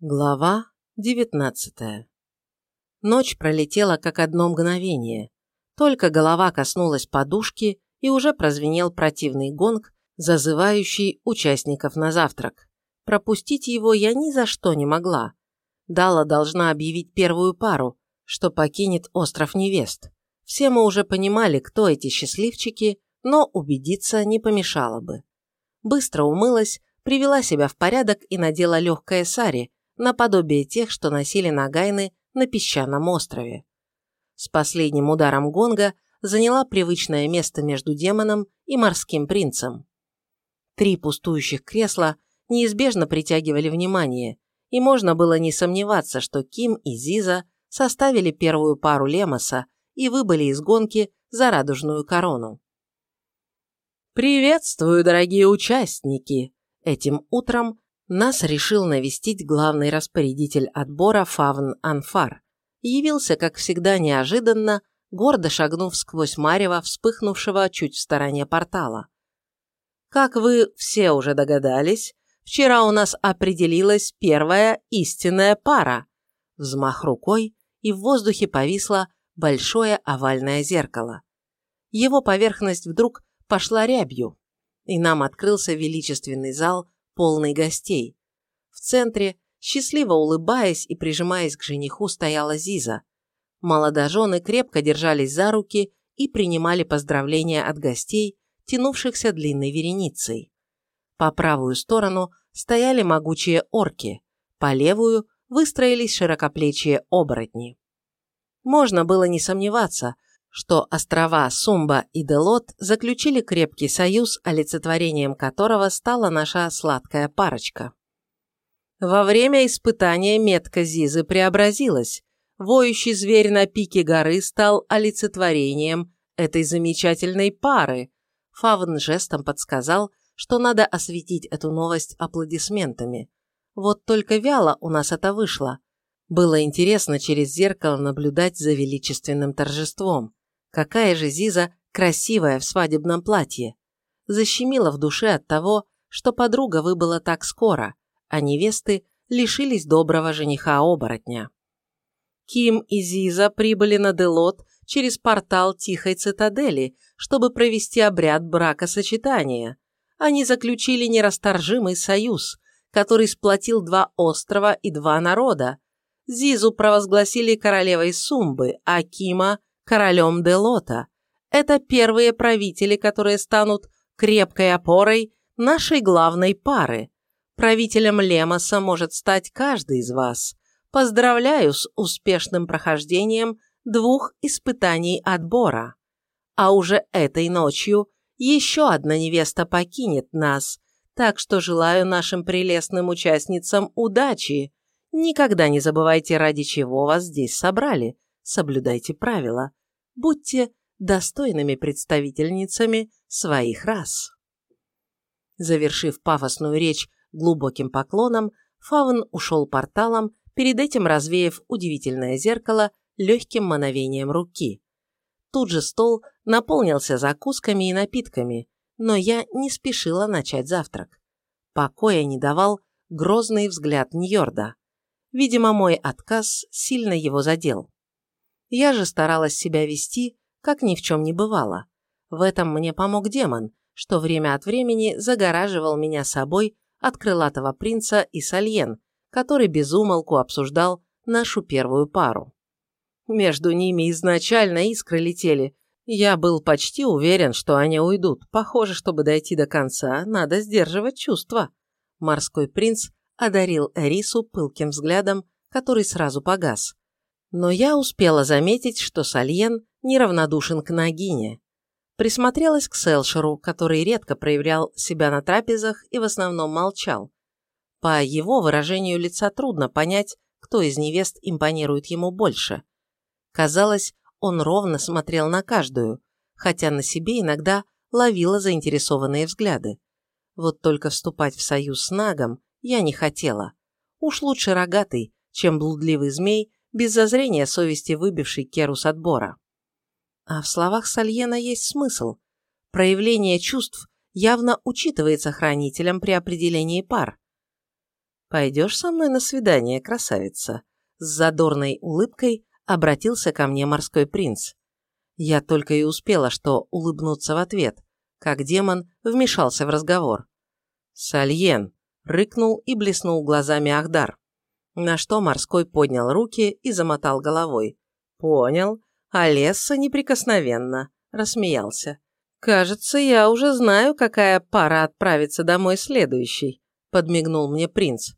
Глава девятнадцатая Ночь пролетела как одно мгновение. Только голова коснулась подушки, и уже прозвенел противный гонг, зазывающий участников на завтрак. Пропустить его я ни за что не могла. Дала должна объявить первую пару, что покинет остров невест. Все мы уже понимали, кто эти счастливчики, но убедиться не помешало бы. Быстро умылась, привела себя в порядок и надела легкое сари, наподобие тех, что носили нагайны на песчаном острове. С последним ударом гонга заняла привычное место между демоном и морским принцем. Три пустующих кресла неизбежно притягивали внимание, и можно было не сомневаться, что Ким и Зиза составили первую пару Лемоса и выбыли из гонки за радужную корону. «Приветствую, дорогие участники!» Этим утром нас решил навестить главный распорядитель отбора Фавн Анфар. Явился, как всегда, неожиданно, гордо шагнув сквозь марево, вспыхнувшего чуть в стороне портала. Как вы все уже догадались, вчера у нас определилась первая истинная пара. Взмах рукой, и в воздухе повисло большое овальное зеркало. Его поверхность вдруг пошла рябью, и нам открылся величественный зал полный гостей. В центре, счастливо улыбаясь и прижимаясь к жениху, стояла Зиза. Молодожены крепко держались за руки и принимали поздравления от гостей, тянувшихся длинной вереницей. По правую сторону стояли могучие орки, по левую выстроились широкоплечие оборотни. Можно было не сомневаться, что острова Сумба и Делот заключили крепкий союз, олицетворением которого стала наша сладкая парочка. Во время испытания метка Зизы преобразилась. Воющий зверь на пике горы стал олицетворением этой замечательной пары. Фавн жестом подсказал, что надо осветить эту новость аплодисментами. Вот только вяло у нас это вышло. Было интересно через зеркало наблюдать за величественным торжеством. Какая же Зиза красивая в свадебном платье. Защемила в душе от того, что подруга выбыла так скоро, а невесты лишились доброго жениха-оборотня. Ким и Зиза прибыли на Делот через портал Тихой Цитадели, чтобы провести обряд бракосочетания. Они заключили нерасторжимый союз, который сплотил два острова и два народа. Зизу провозгласили королевой Сумбы, а Кима королем Делота. Это первые правители, которые станут крепкой опорой нашей главной пары. Правителем Лемоса может стать каждый из вас. Поздравляю с успешным прохождением двух испытаний отбора. А уже этой ночью еще одна невеста покинет нас, так что желаю нашим прелестным участницам удачи. Никогда не забывайте, ради чего вас здесь собрали соблюдайте правила, будьте достойными представительницами своих рас. Завершив пафосную речь глубоким поклоном, Фаун ушел порталом, перед этим развеяв удивительное зеркало легким мановением руки. Тут же стол наполнился закусками и напитками, но я не спешила начать завтрак. Покоя не давал грозный взгляд Ньорда. Видимо, мой отказ сильно его задел. Я же старалась себя вести, как ни в чем не бывало. В этом мне помог демон, что время от времени загораживал меня собой от крылатого принца и Сальен, который безумолку обсуждал нашу первую пару. Между ними изначально искры летели. Я был почти уверен, что они уйдут. Похоже, чтобы дойти до конца, надо сдерживать чувства. Морской принц одарил Эрису пылким взглядом, который сразу погас. Но я успела заметить, что Сальен неравнодушен к Нагине. Присмотрелась к Селшеру, который редко проявлял себя на трапезах и в основном молчал. По его выражению лица трудно понять, кто из невест импонирует ему больше. Казалось, он ровно смотрел на каждую, хотя на себе иногда ловила заинтересованные взгляды. Вот только вступать в союз с Нагом я не хотела. Уж лучше рогатый, чем блудливый змей, без зазрения совести выбивший Керу с отбора. А в словах Сальена есть смысл. Проявление чувств явно учитывается хранителем при определении пар. «Пойдешь со мной на свидание, красавица?» С задорной улыбкой обратился ко мне морской принц. Я только и успела, что улыбнуться в ответ, как демон вмешался в разговор. «Сальен!» – рыкнул и блеснул глазами Ахдар. На что морской поднял руки и замотал головой. «Понял. Олесса неприкосновенно», – рассмеялся. «Кажется, я уже знаю, какая пара отправится домой следующей», – подмигнул мне принц.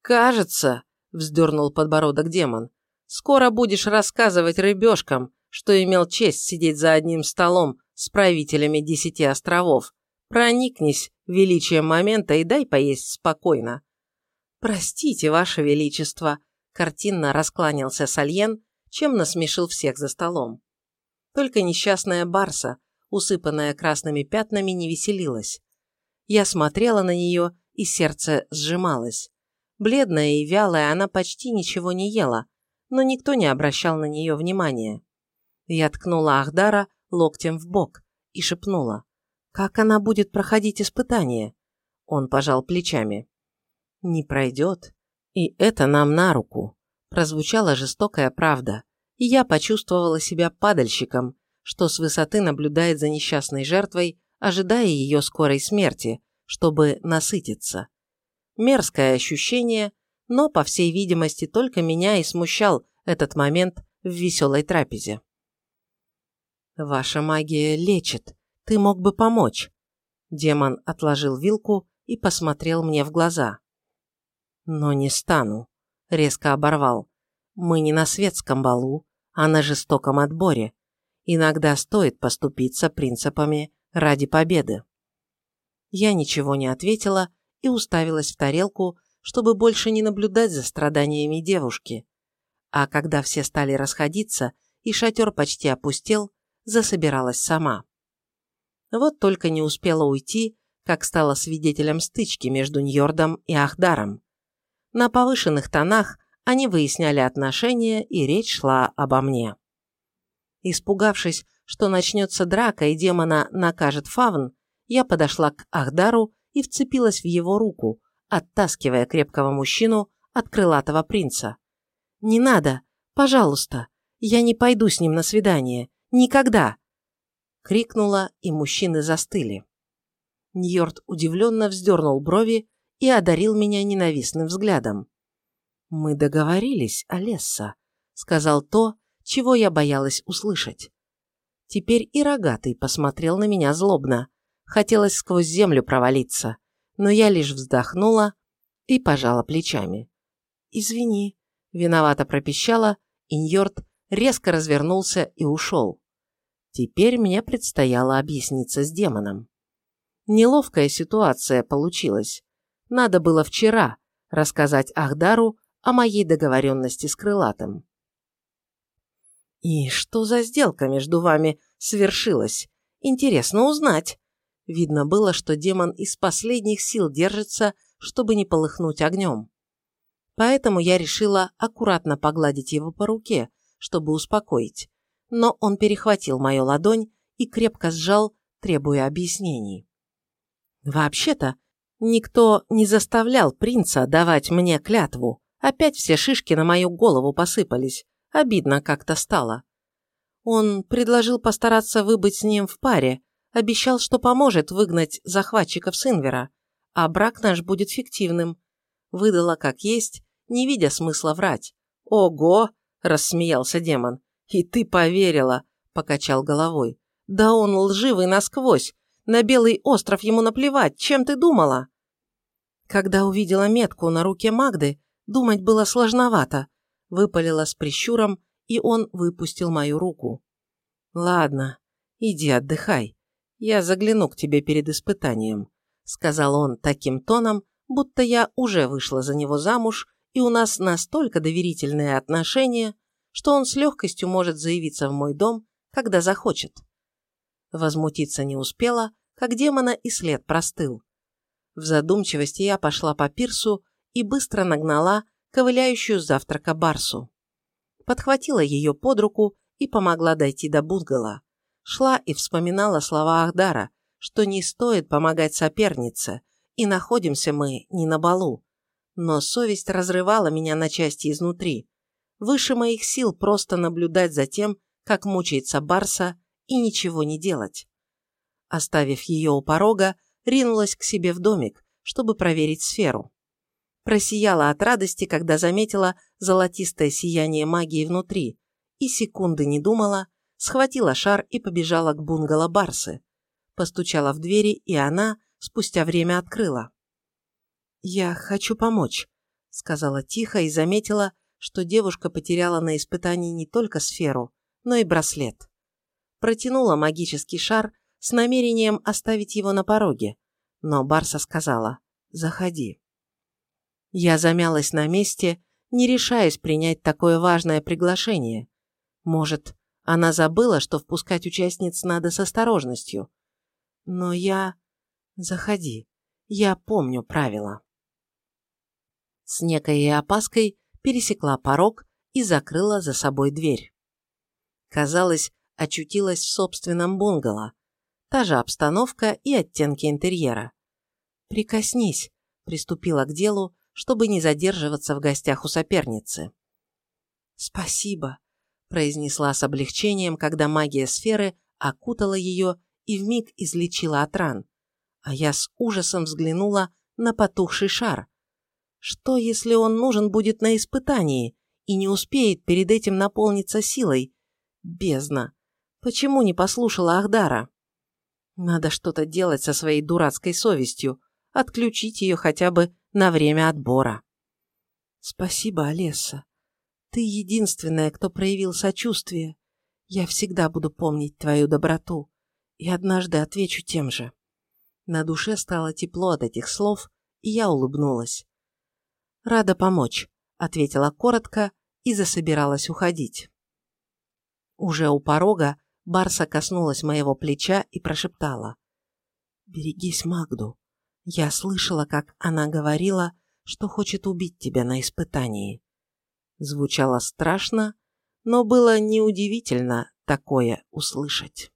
«Кажется», – вздернул подбородок демон, – «скоро будешь рассказывать рыбешкам, что имел честь сидеть за одним столом с правителями десяти островов. Проникнись величием момента и дай поесть спокойно». «Простите, Ваше Величество», – картинно раскланялся Сальен, чем насмешил всех за столом. Только несчастная Барса, усыпанная красными пятнами, не веселилась. Я смотрела на нее, и сердце сжималось. Бледная и вялая, она почти ничего не ела, но никто не обращал на нее внимания. Я ткнула Ахдара локтем в бок и шепнула. «Как она будет проходить испытание?» Он пожал плечами. «Не пройдет. И это нам на руку». Прозвучала жестокая правда, и я почувствовала себя падальщиком, что с высоты наблюдает за несчастной жертвой, ожидая ее скорой смерти, чтобы насытиться. Мерзкое ощущение, но, по всей видимости, только меня и смущал этот момент в веселой трапезе. «Ваша магия лечит. Ты мог бы помочь». Демон отложил вилку и посмотрел мне в глаза. «Но не стану», — резко оборвал. «Мы не на светском балу, а на жестоком отборе. Иногда стоит поступиться принципами ради победы. Я ничего не ответила и уставилась в тарелку, чтобы больше не наблюдать за страданиями девушки. А когда все стали расходиться и шатер почти опустел, засобиралась сама. Вот только не успела уйти, как стала свидетелем стычки между Ньордом и Ахдаром. На повышенных тонах они выясняли отношения, и речь шла обо мне. Испугавшись, что начнется драка и демона накажет фавн, я подошла к Ахдару и вцепилась в его руку, оттаскивая крепкого мужчину от крылатого принца. «Не надо! Пожалуйста! Я не пойду с ним на свидание! Никогда!» Крикнула, и мужчины застыли. Ньорд удивленно вздернул брови и одарил меня ненавистным взглядом. «Мы договорились, Олесса», — сказал то, чего я боялась услышать. Теперь и рогатый посмотрел на меня злобно. Хотелось сквозь землю провалиться, но я лишь вздохнула и пожала плечами. «Извини», — виновато пропищала, и Ньорд резко развернулся и ушел. Теперь мне предстояло объясниться с демоном. Неловкая ситуация получилась. Надо было вчера рассказать Ахдару о моей договоренности с Крылатым. «И что за сделка между вами свершилась? Интересно узнать». Видно было, что демон из последних сил держится, чтобы не полыхнуть огнем. Поэтому я решила аккуратно погладить его по руке, чтобы успокоить. Но он перехватил мою ладонь и крепко сжал, требуя объяснений. Вообще-то, никто не заставлял принца давать мне клятву. Опять все шишки на мою голову посыпались. Обидно как-то стало. Он предложил постараться выбыть с ним в паре, обещал, что поможет выгнать захватчиков с Инвера, а брак наш будет фиктивным. Выдала как есть, не видя смысла врать. «Ого!» – рассмеялся демон. «И ты поверила!» – покачал головой. «Да он лживый насквозь! На Белый остров ему наплевать! Чем ты думала?» Когда увидела метку на руке Магды, думать было сложновато выпалила с прищуром, и он выпустил мою руку. «Ладно, иди отдыхай. Я загляну к тебе перед испытанием», сказал он таким тоном, будто я уже вышла за него замуж, и у нас настолько доверительные отношения, что он с легкостью может заявиться в мой дом, когда захочет. Возмутиться не успела, как демона и след простыл. В задумчивости я пошла по пирсу и быстро нагнала ковыляющую с завтрака Барсу. Подхватила ее под руку и помогла дойти до Будгала. Шла и вспоминала слова Ахдара, что не стоит помогать сопернице, и находимся мы не на балу. но совесть разрывала меня на части изнутри. Выше моих сил просто наблюдать за тем, как мучается Барса, и ничего не делать. Оставив ее у порога, ринулась к себе в домик, чтобы проверить сферу. Просияла от радости, когда заметила золотистое сияние магии внутри, и секунды не думала, схватила шар и побежала к бунгало Барсы. Постучала в двери, и она спустя время открыла. «Я хочу помочь», — сказала тихо и заметила, что девушка потеряла на испытании не только сферу, но и браслет. Протянула магический шар с намерением оставить его на пороге, но Барса сказала «Заходи». Я замялась на месте, не решаясь принять такое важное приглашение. Может, она забыла, что впускать участниц надо с осторожностью. Но я... Заходи. Я помню правила. С некой опаской пересекла порог и закрыла за собой дверь. Казалось, очутилась в собственном бунгало. Та же обстановка и оттенки интерьера. «Прикоснись», – приступила к делу, чтобы не задерживаться в гостях у соперницы. «Спасибо», – произнесла с облегчением, когда магия сферы окутала ее и вмиг излечила от ран. А я с ужасом взглянула на потухший шар. Что, если он нужен будет на испытании и не успеет перед этим наполниться силой, Бездна. Почему не послушала Ахдара? Надо что-то делать со своей дурацкой совестью, отключить ее хотя бы на время отбора. Спасибо, Олеса. Ты единственная, кто проявил сочувствие. Я всегда буду помнить твою доброту и однажды отвечу тем же. На душе стало тепло от этих слов, и я улыбнулась. «Рада помочь», — ответила коротко и засобиралась уходить. Уже у порога Барса коснулась моего плеча и прошептала. «Берегись Магду. Я слышала, как она говорила, что хочет убить тебя на испытании». Звучало страшно, но было неудивительно такое услышать.